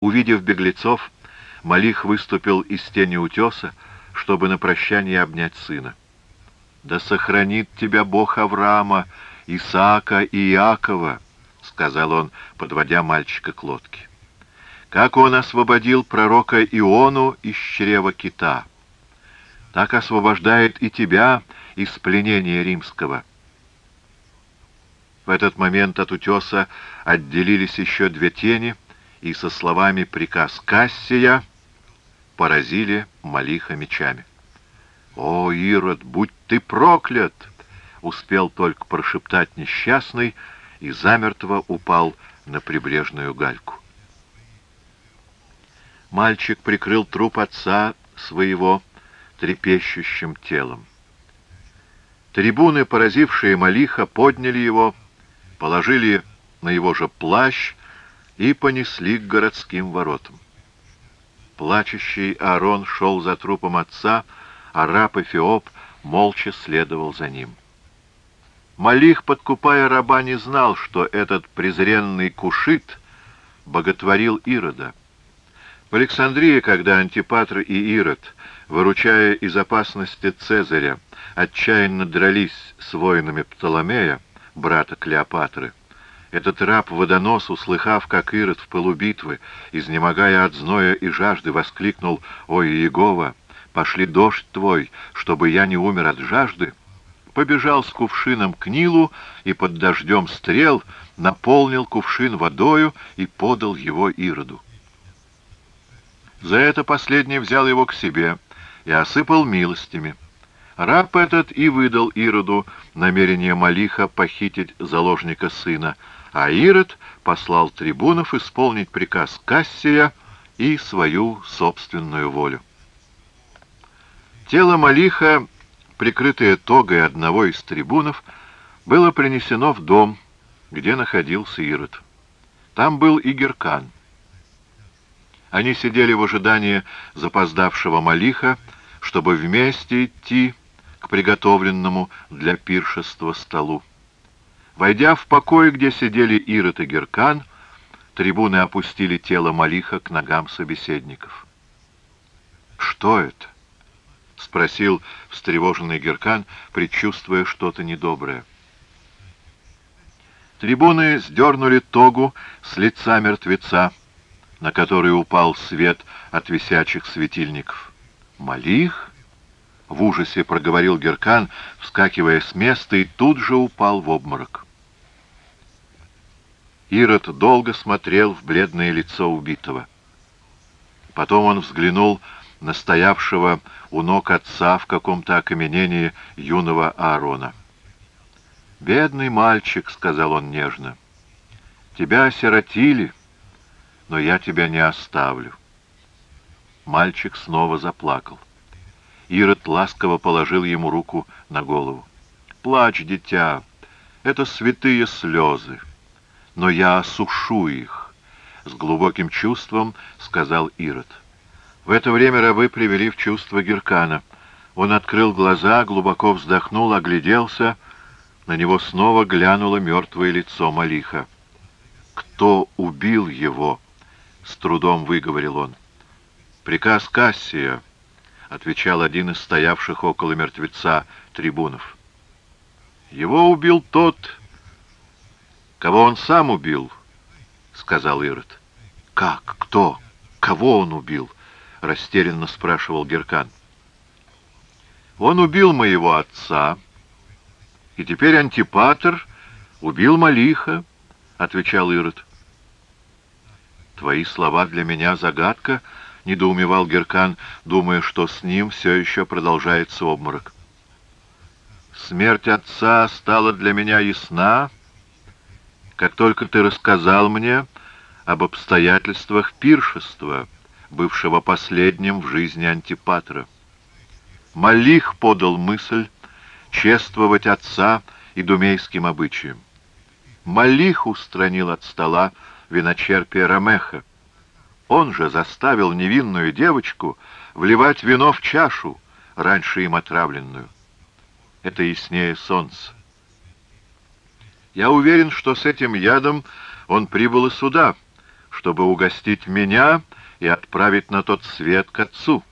Увидев беглецов, Малих выступил из тени утеса, чтобы на прощание обнять сына. «Да сохранит тебя Бог Авраама, Исаака и Иакова», — сказал он, подводя мальчика к лодке. «Как он освободил пророка Иону из чрева кита, так освобождает и тебя из пленения римского». В этот момент от утеса отделились еще две тени, и со словами «приказ Кассия» поразили Малиха мечами. «О, Ирод, будь ты проклят!» — успел только прошептать несчастный и замертво упал на прибрежную гальку. Мальчик прикрыл труп отца своего трепещущим телом. Трибуны, поразившие Малиха, подняли его, положили на его же плащ и понесли к городским воротам. Плачущий Аарон шел за трупом отца, а раб Эфиоп молча следовал за ним. Малих, подкупая раба, не знал, что этот презренный кушит боготворил Ирода. В Александрии, когда Антипатр и Ирод, выручая из опасности Цезаря, отчаянно дрались с воинами Птоломея, брата Клеопатры, этот раб-водонос, услыхав, как Ирод в пылу битвы, изнемогая от зноя и жажды, воскликнул «Ой, Иегова, пошли дождь твой, чтобы я не умер от жажды», побежал с кувшином к Нилу и под дождем стрел наполнил кувшин водою и подал его Ироду. За это последний взял его к себе и осыпал милостями. Раб этот и выдал Ироду намерение Малиха похитить заложника сына, а Ирод послал трибунов исполнить приказ Кассия и свою собственную волю. Тело Малиха, прикрытое тогой одного из трибунов, было принесено в дом, где находился Ирод. Там был и Геркан. Они сидели в ожидании запоздавшего Малиха, чтобы вместе идти к приготовленному для пиршества столу. Войдя в покой, где сидели Ирод и Геркан, трибуны опустили тело Малиха к ногам собеседников. «Что это?» — спросил встревоженный Геркан, предчувствуя что-то недоброе. Трибуны сдернули тогу с лица мертвеца, на который упал свет от висячих светильников. «Малих?» — в ужасе проговорил Геркан, вскакивая с места, и тут же упал в обморок. Ирод долго смотрел в бледное лицо убитого. Потом он взглянул на стоявшего у ног отца в каком-то окаменении юного Аарона. «Бедный мальчик», — сказал он нежно, — «тебя осиротили, но я тебя не оставлю». Мальчик снова заплакал. Ирод ласково положил ему руку на голову. «Плачь, дитя, это святые слезы» но я осушу их», — с глубоким чувством сказал Ирод. В это время рабы привели в чувство Геркана. Он открыл глаза, глубоко вздохнул, огляделся. На него снова глянуло мертвое лицо Малиха. «Кто убил его?» — с трудом выговорил он. «Приказ Кассия», — отвечал один из стоявших около мертвеца трибунов. «Его убил тот, «Кого он сам убил?» — сказал Ирод. «Как? Кто? Кого он убил?» — растерянно спрашивал Геркан. «Он убил моего отца, и теперь Антипатр убил Малиха», — отвечал Ирод. «Твои слова для меня загадка», — недоумевал Геркан, думая, что с ним все еще продолжается обморок. «Смерть отца стала для меня ясна», как только ты рассказал мне об обстоятельствах пиршества, бывшего последним в жизни Антипатра. Малих подал мысль чествовать отца и думейским обычаем. Малих устранил от стола виночерпия Рамеха. Он же заставил невинную девочку вливать вино в чашу, раньше им отравленную. Это яснее солнца. Я уверен, что с этим ядом он прибыл и сюда, чтобы угостить меня и отправить на тот свет к отцу.